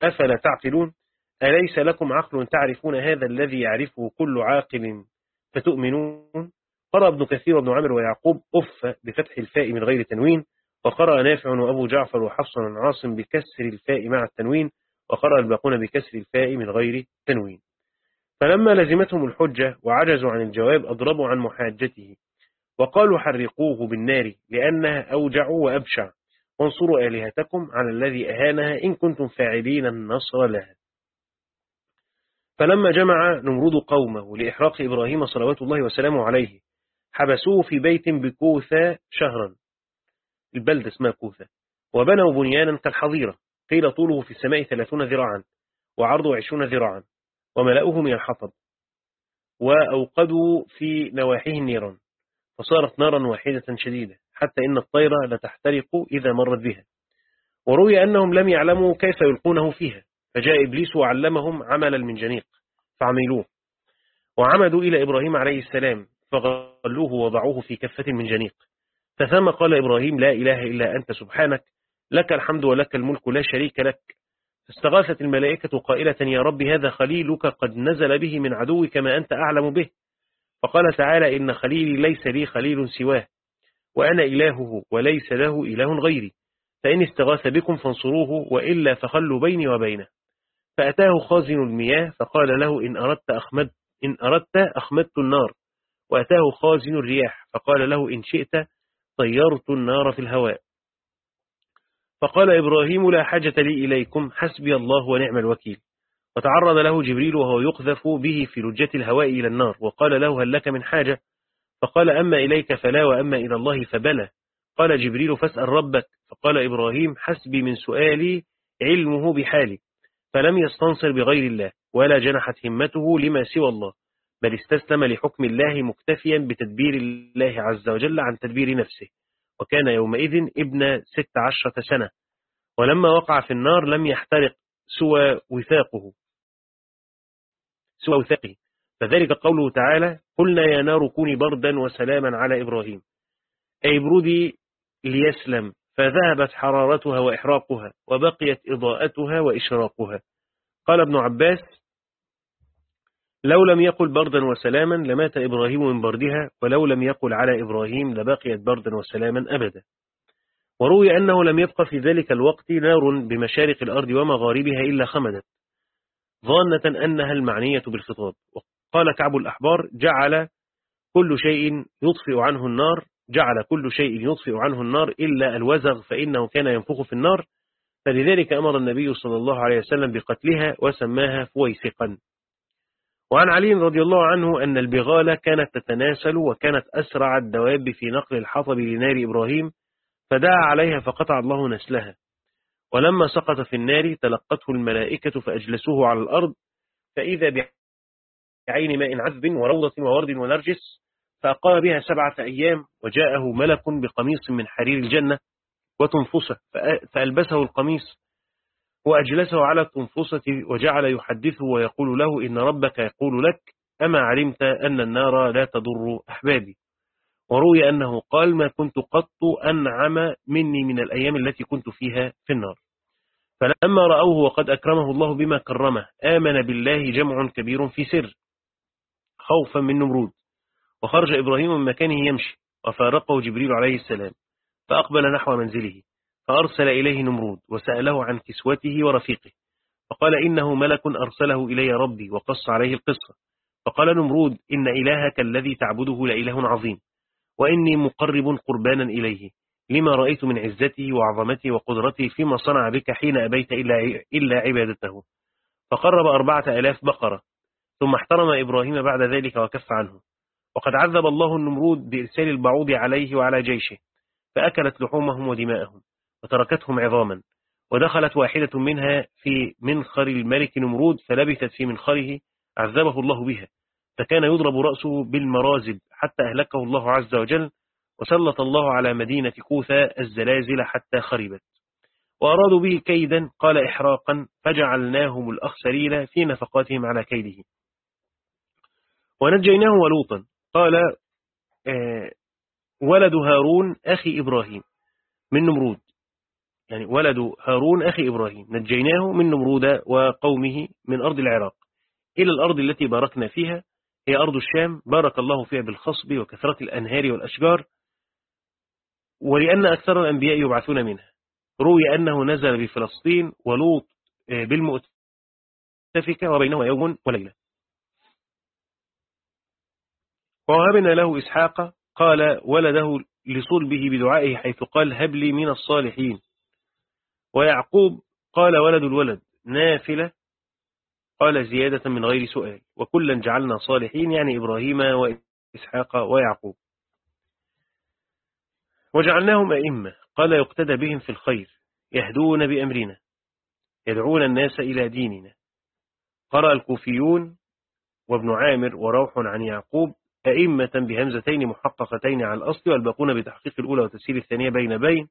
أفلا تعقلون؟ أليس لكم عقل تعرفون هذا الذي يعرفه كل عاقل فتؤمنون؟ قرأ ابن كثير وابن عمر ويعقوب أف بفتح الفاء من غير تنوين وقرأ نافع وأبو جعفر وحفص عاصم بكسر الفاء مع التنوين وقرأ الباقون بكسر الفاء من غير تنوين. فلما لزمتهم الحجة وعجزوا عن الجواب أضربوا عن محاجته وقالوا حرقوه بالنار لأنها أوجع وأبشع. وانصروا آلهتكم على الذي أهانها إن كنتم فاعلين النصر لها. فلما جمع نمرود قومه لإحراق إبراهيم صلوات الله وسلامه عليه حبسوه في بيت بكوثة شهرا. البلدة اسمها كوثة. وبنوا بنيانا كالحظيرة. قيل طوله في السماء ثلاثون ذراعا وعرضه عشرون ذراعا وملأوه من الحطب. وأوقدوا في نواحيه النيران. فصارت نارا واحدة شديدة حتى إن الطيرة لتحترق إذا مرت بها. وروي أنهم لم يعلموا كيف يلقونه فيها. فجاء إبليس وعلمهم عمل المنجنيق فعملوه. وعمدوا إلى إبراهيم عليه السلام فغلوه وضعوه في كفة المنجنيق فثم قال إبراهيم لا إله إلا أنت سبحانك لك الحمد ولك الملك لا شريك لك. فاستغاثت الملائكة قائلة يا رب هذا خليلك قد نزل به من عدو كما أنت أعلم به. فقال تعالى إن خليلي ليس لي خليل سواه وأنا إلهه وليس له إله غيري. فإن استغاث بكم فانصروه وإلا فخلوا بيني وبينه. فأتاه خازن المياه فقال له إن أردت أخمد إن أردت أخمدت النار. وأتاه خازن الرياح فقال له إن شئت طيرت النار في الهواء. فقال إبراهيم لا حاجة لي إليكم حسبي الله ونعم الوكيل. وتعرض له جبريل وهو يقذف به في لجة الهواء إلى النار. وقال له هل لك من حاجة؟ فقال أما إليك فلا وأما إلى الله فبلى. قال جبريل فاسأل ربك. فقال إبراهيم حسبي من سؤالي علمه بحالي. فلم يستنصر بغير الله ولا جنحت همته لما سوى الله بل استسلم لحكم الله مكتفيا بتدبير الله عز وجل عن تدبير نفسه. وكان يومئذ ابن ست عشرة سنة ولما وقع في النار لم يحترق سوى وثاقه. سوى وثاقه. فذلك قوله تعالى قلنا يا نار كوني بردا وسلاما على إبراهيم أي برودي ليسلم. فذهبت حرارتها وإحراقها وبقيت إضاءتها وإشراقها. قال ابن عباس لو لم يقل بردا وسلاما لمات إبراهيم من بردها ولو لم يقل على إبراهيم لبقيت بردا وسلاما أبدا. وروي أنه لم يبقى في ذلك الوقت نار بمشارق الأرض ومغاربها إلا خمدت ظانة أنها المعنية بالخطاب. وقال كعب الأحبار جعل كل شيء يطفئ عنه النار جعل كل شيء يطفئ عنه النار إلا الوزغ فإنه كان ينفخ في النار. فلذلك أمر النبي صلى الله عليه وسلم بقتلها وسماها فويسقا. وعن علي رضي الله عنه أن البغالة كانت تتناسل وكانت أسرع الدواب في نقل الحطب لنار إبراهيم فدعا عليها فقطع الله نسلها. ولما سقط في النار تلقته الملائكة فأجلسوه على الأرض فإذا بعين ماء عذب وروضة وورد ونرجس فأقام بها سبعة أيام وجاءه ملك بقميص من حرير الجنة وتنفسه فألبسه القميص وأجلسه على التنفسة وجعل يحدثه ويقول له إن ربك يقول لك أما علمت أن النار لا تضر أحبابي؟ وروي أنه قال ما كنت قط أنعم مني من الأيام التي كنت فيها في النار. فلما رأوه وقد أكرمه الله بما كرمه آمن بالله جمع كبير في سر خوفا من نمرود. وخرج إبراهيم من مكانه يمشي وفارقه جبريل عليه السلام فأقبل نحو منزله فأرسل إليه نمرود وسأله عن كسوته ورفيقه فقال إنه ملك أرسله إلي ربي وقص عليه القصة فقال نمرود إن إلهك الذي تعبده لإله عظيم وإني مقرب قربانا إليه لما رأيت من عزته وعظمته وقدرته فيما صنع بك حين أبيت إلا, عبادته. فقرب أربعة ألاف بقرة ثم احترم إبراهيم بعد ذلك وكف عنه. وقد عذب الله النمرود بإرسال البعوض عليه وعلى جيشه فأكلت لحومهم ودماءهم وتركتهم عظاما ودخلت واحدة منها في منخر الملك نمرود فلبثت في منخره عذبه الله بها فكان يضرب رأسه بالمرازب حتى أهلكه الله عز وجل وسلط الله على مدينة كوثا الزلازل حتى خربت. وأرادوا به كيدا قال إحراقا فجعلناهم الأخسرين في نفقاتهم على كيده. ونجيناه ولوطا قال آه، ولد هارون أخي إبراهيم من نمرود. يعني ولد هارون أخي إبراهيم نجيناه من نمرود وقومه من أرض العراق إلى الأرض التي باركنا فيها. هي أرض الشام. بارك الله فيها بالخصب وكثرة الأنهار والأشجار. ولأن أكثر الأنبياء يبعثون منها. روي أنه نزل بفلسطين ولوط آه، بالمؤتفكة وبينهما يوم وليلة. ووهبنا له إسحاق قال ولده لصلبه بدعائه حيث قال هب لي من الصالحين. ويعقوب قال ولد الولد نافلة؟ قال زيادة من غير سؤال. وكلا جعلنا صالحين يعني إبراهيم وإسحاق ويعقوب. وجعلناهم أئمة. قال يقتدى بهم في الخير. يهدون بأمرنا. يدعون الناس إلى ديننا. قرأ الكوفيون وابن عامر وروح عن يعقوب أئمة بهمزتين محققتين على الأصل والباقون بتحقيق الأولى وتسهيل الثانية بين بين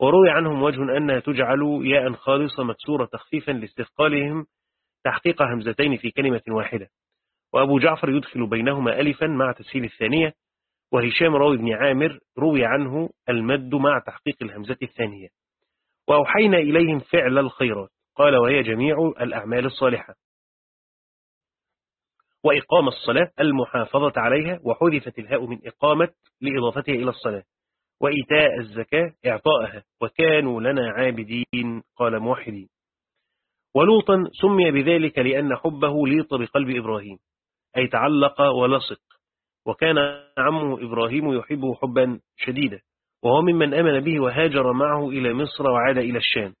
وروي عنهم وجه أنها تجعل ياء خالصة مكسورة تخفيفا لاستثقالهم تحقيق همزتين في كلمة واحدة. وأبو جعفر يدخل بينهما ألفا مع تسهيل الثانية وهشام راوي بن عامر روي عنه المد مع تحقيق الهمزة الثانية. وأوحينا إليهم فعل الخيرات قال وهي جميع الأعمال الصالحة. وإقام الصلاة المحافظة عليها وحذفت الهاء من إقامة لإضافتها إلى الصلاة. وإيتاء الزكاة إعطاءها وكانوا لنا عابدين قال موحدين. ولوطا سمي بذلك لأن حبه ليط بقلب إبراهيم أي تعلق ولصق. وكان عمه إبراهيم يحبه حبا شديدا وهو ممن أمن به وهاجر معه إلى مصر وعاد إلى الشام.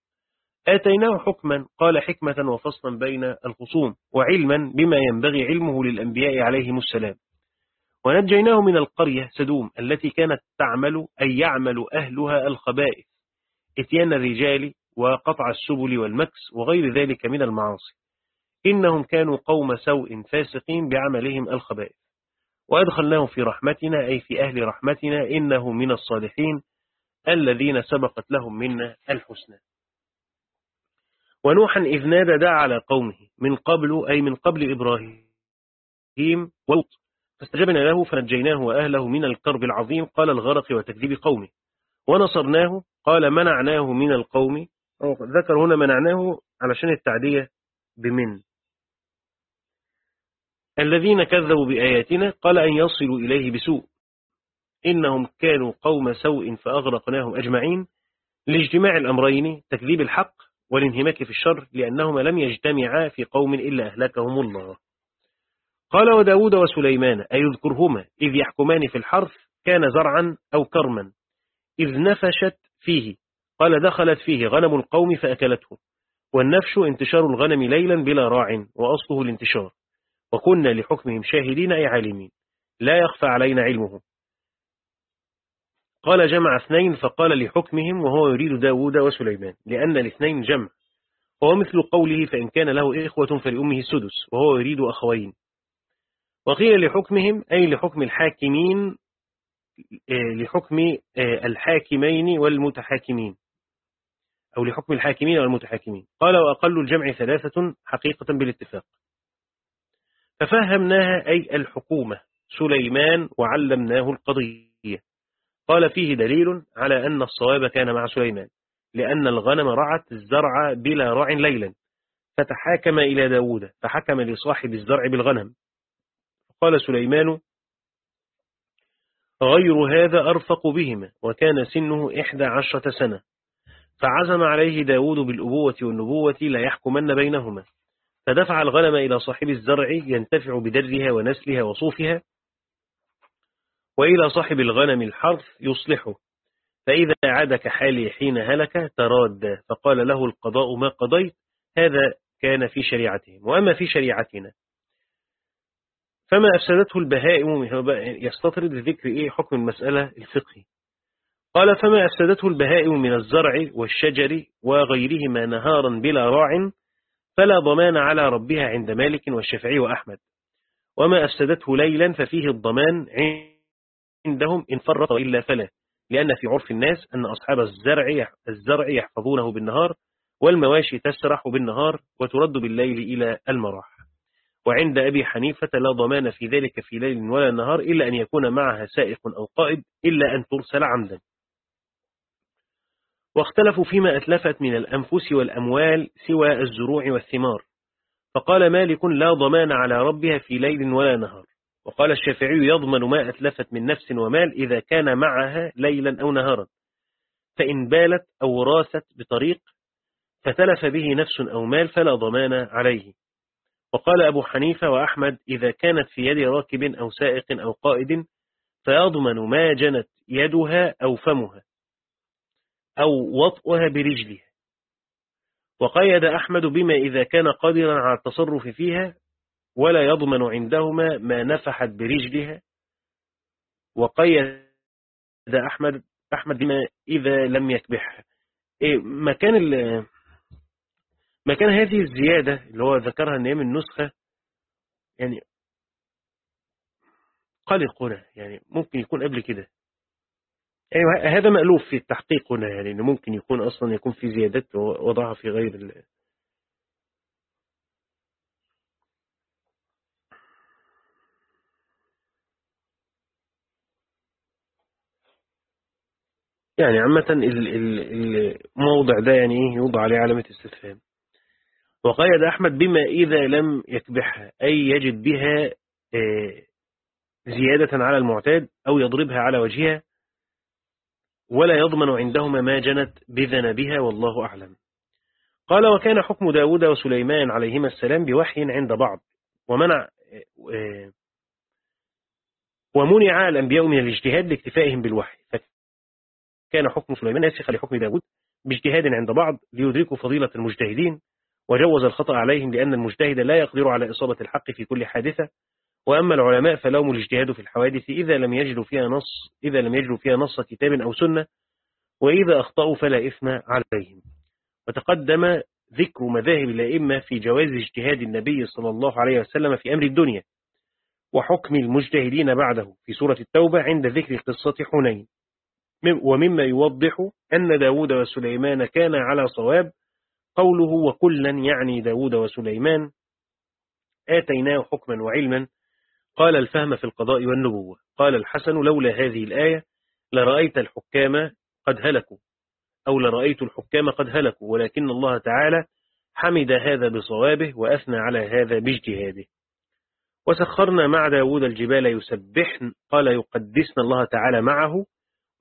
آتيناه حكما قال حكمة وفصلا بين الخصوم وعلما بما ينبغي علمه للأنبياء عليهم السلام. ونجيناه من القرية سدوم التي كانت تعمل أي يعمل أهلها الخبائث إتيان الرجال وقطع السبل والمكس وغير ذلك من المعاصي. إنهم كانوا قوم سوء فاسقين بعملهم الخبائث. وأدخلناهم في رحمتنا أي في أهل رحمتنا إنه من الصالحين الذين سبقت لهم منا الحسنى. ونوحا إذ نادى دعا على قومه من قبل أي من قبل إبراهيم ولط فاستجبنا له فنجيناه وأهله من الكرب العظيم قال الغرق وتكذيب قومه. ونصرناه قال منعناه من القوم. ذكر هنا منعناه علشان التعدية بمن. الذين كذبوا بآياتنا قال أن يصلوا إليه بسوء. إنهم كانوا قوم سوء فأغرقناهم أجمعين. لاجتماع الأمرين تكذيب الحق والانهماك في الشر لأنهما لم يجتمعا في قوم إلا أهلكهم الله. قال وداود وسليمان أي يذكرهما إذ يحكمان في الحرث كان زرعا أو كرما. إذ نفشت فيه. قال دخلت فيه غنم القوم فأكلته. والنفش انتشار الغنم ليلا بلا راع وأصله الانتشار. وكنا لحكمهم شاهدين أي عالمين. لا يخفى علينا علمهم. قال جمع اثنين فقال لحكمهم وهو يريد داود وسليمان لأن الاثنين جمع. وهو مثل قوله فإن كان له إخوة فلأمه السدس وهو يريد أخوين. وقيل لحكمهم أي لحكم الحاكمين آه، لحكم آه، الحاكمين والمتحاكمين. أو لحكم الحاكمين والمتحاكمين. قال وأقل الجمع ثلاثة حقيقة بالاتفاق. ففهمناها أي الحكومة سليمان وعلمناه القضية. قال فيه دليل على أن الصواب كان مع سليمان لأن الغنم رعت الزرع بلا رع ليلا فتحاكم إلى داود فحكم لصاحب الزرع بالغنم. قال سليمان غير هذا أرفق بهما وكان سنه إحدى عشرة سنة. فعزم عليه داود بالأبوة والنبوة لا يحكمن بينهما. فدفع الغنم إلى صاحب الزرع ينتفع بدرها ونسلها وصوفها وإلى صاحب الغنم الحرث يصلحه. فإذا عاد كحاله حين هلك تراد. فقال له القضاء ما قضيت هذا كان في شريعتهم وأما في شريعتنا فما أفسدته البهائم يستطرد ذكر إيه؟ حكم المسألة الفقهي. قال فما أفسدته البهائم من الزرع والشجر وغيرهما نهارا بلا راع فلا ضمان على ربها عند مالك والشافعي وأحمد. وما أفسدته ليلا ففيه الضمان عندهم إن فرط إلا فلا لأن في عرف الناس أن أصحاب الزرع الزرع يحفظونه بالنهار والمواشي تسرح بالنهار وترد بالليل إلى المراح. وعند أبي حنيفة لا ضمان في ذلك في ليل ولا نهار إلا أن يكون معها سائق أو قائد إلا أن ترسل عمدا. واختلفوا فيما أتلفت من الأنفس والأموال سوى الزروع والثمار. فقال مالك لا ضمان على ربها في ليل ولا نهار. وقال الشافعي يضمن ما أتلفت من نفس ومال إذا كان معها ليلا أو نهارا فإن بالت أو راست بطريق فتلف به نفس أو مال فلا ضمان عليه. وقال أبو حنيفة وأحمد إذا كانت في يد راكب أو سائق أو قائد فيضمن ما جنت يدها أو فمها أو وطئها برجلها. وقيد أحمد بما إذا كان قادرا على التصرف فيها ولا يضمن عندهما ما نفحت برجلها. وقيد أحمد أحمد بما إذا لم يكبحها إيه مكان مكان هذه الزيادة اللي هو ذكرها إن هي من نسخة يعني قلق هنا يعني ممكن يكون قبل كده. يعني هذا مألوف في التحقيق هنا يعني ممكن يكون أصلا يكون في زيادات وضعها في غير يعني عامة الموضع ده يعني إيه يوضع عليه علامة استفهام. وقيد أحمد بما إذا لم يكبحها أي يجد بها آه، زيادة على المعتاد أو يضربها على وجهها ولا يضمن عندهما ما جنت بذنبها والله أعلم. قال وكان حكم داود وسليمان عليهما السلام بوحي عند بعض ومنع آه، ومنع الأنبياء من الاجتهاد لاكتفائهم بالوحي فكان حكم سليمان ناسخ لحكم داود باجتهاد عند بعض ليدركوا فضيلة المجتهدين وجوز الخطأ عليهم لأن المجتهد لا يقدر على إصابة الحق في كل حادثة. وأما العلماء فلهم الاجتهاد في الحوادث إذا لم يجدوا فيها نص إذا لم يجدوا فيها نص كتاب أو سنة وإذا أخطأوا فلا إثم عليهم. وتقدم ذكر مذاهب الأئمة في جواز اجتهاد النبي صلى الله عليه وسلم في أمر الدنيا وحكم المجتهدين بعده في سورة التوبة عند ذكر قصة حنين. ومما يوضح أن داود وسليمان كان على صواب قوله وكلا يعني داود وسليمان آتيناه حكما وعلما. قال الفهم في القضاء والنبوة. قال الحسن لولا هذه الآية لرأيت الحكام قد هلكوا. أو لرأيت الحكام قد هلكوا ولكن الله تعالى حمد هذا بصوابه وأثنى على هذا باجتهاده. وسخرنا مع داود الجبال يسبحن قال يقدسن الله تعالى معه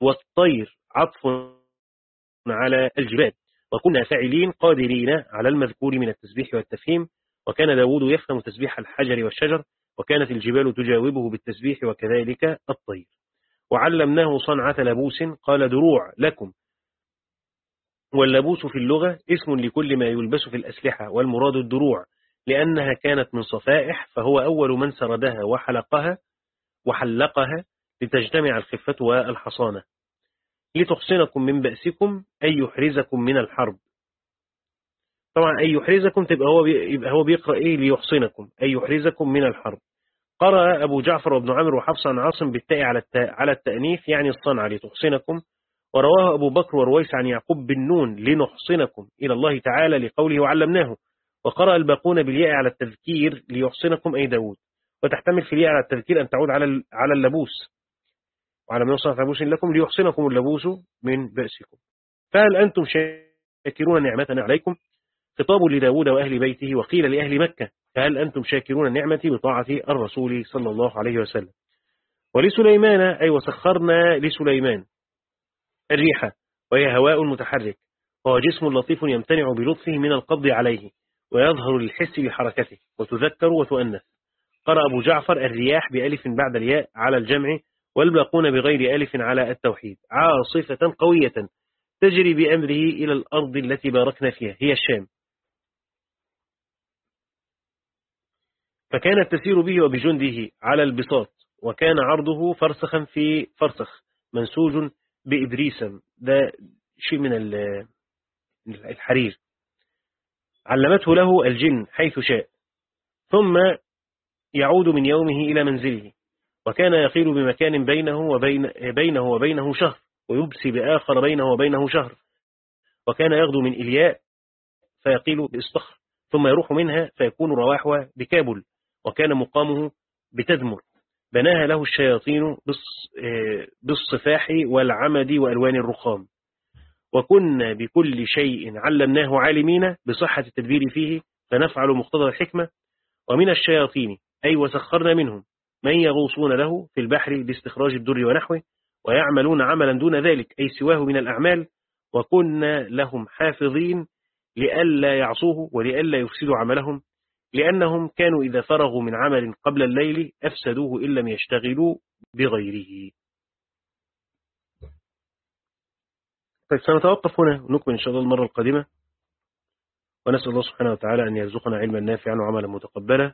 والطير عطف على الجبال وكنا فاعلين قادرين على المذكور من التسبيح والتفهيم وكان داود يفهم تسبيح الحجر والشجر وكانت الجبال تجاوبه بالتسبيح وكذلك الطير. وعلمناه صنعة لبوس قال دروع لكم. واللبوس في اللغة اسم لكل ما يلبس في الأسلحة والمراد الدروع لأنها كانت من صفائح فهو أول من سردها وحلقها وحلقها لتجتمع الخفة والحصانة. لتحصنكم من بأسكم أي يحرزكم من الحرب. طبعا أي يحرزكم تبقى هو يبقى هو بيقرأ إيه؟ ليحصنكم. أي يحرزكم من الحرب. قرأ أبو جعفر وابن عمرو وحفص عن عاصم بالتاء على على التأنيث يعني الصنعة. لتحصنكم. ورواه أبو بكر ورويس عن يعقوب بن نون. لنحصنكم إلى الله تعالى لقوله وعلمناه. وقرأ الباقون بالياء على التذكير ليحصنكم أي داود. وتحتمل في الياء على التذكير أن تعود على على اللبوس. وعلى من يصنع لبوس لكم ليحصنكم اللبوس من بأسكم. فهل أنتم شاكرون نعمتنا عليكم؟ خطاب لداود وأهل بيته وقيل لأهل مكة فهل أنتم شاكرون نعمتي بطاعة الرسول صلى الله عليه وسلم؟ ولسليمان أي وسخرنا لسليمان الريحة وهي هواء متحرك وهو جسم لطيف يمتنع بلطفه من القبض عليه ويظهر للحس بحركته وتذكر وتؤنث. قرأ أبو جعفر الرياح بألف بعد الياء على الجمع والباقون بغير ألف على التوحيد عاصفة قوية تجري بأمره إلى الأرض التي باركنا فيها هي الشام. فكانت تسير به وبجنده على البساط وكان عرضه فرسخا في فرسخ منسوج بإبريسم ده شيء من الحرير. علمته له الجن حيث شاء ثم يعود من يومه إلى منزله. وكان يقيل بمكان بينه وبين بينه وبينه شهر ويبسي بآخر بينه وبينه شهر. وكان يغدو من إلياء فيقيل بإصطخر ثم يروح منها فيكون رواحها بكابل وكان مقامه بتدمر. بناها له الشياطين بالصفاح والعمد وألوان الرخام وكنا بكل شيء علمناه عالمين بصحة التدبير فيه فنفعل مقتضى الحكمة. ومن الشياطين أي وسخرنا منهم من يغوصون له في البحر لاستخراج الدر ونحوه ويعملون عملا دون ذلك أي سواه من الأعمال. وكنا لهم حافظين لئلا يعصوه ولئلا يفسدوا عملهم لأنهم كانوا إذا فرغوا من عمل قبل الليل أفسدوه إن لم يشتغلوا بغيره. طيب سنتوقف هنا ونكمل إن شاء الله المرة القادمة. ونسأل الله سبحانه وتعالى أن يرزقنا علما نافعا وعملا متقبلا.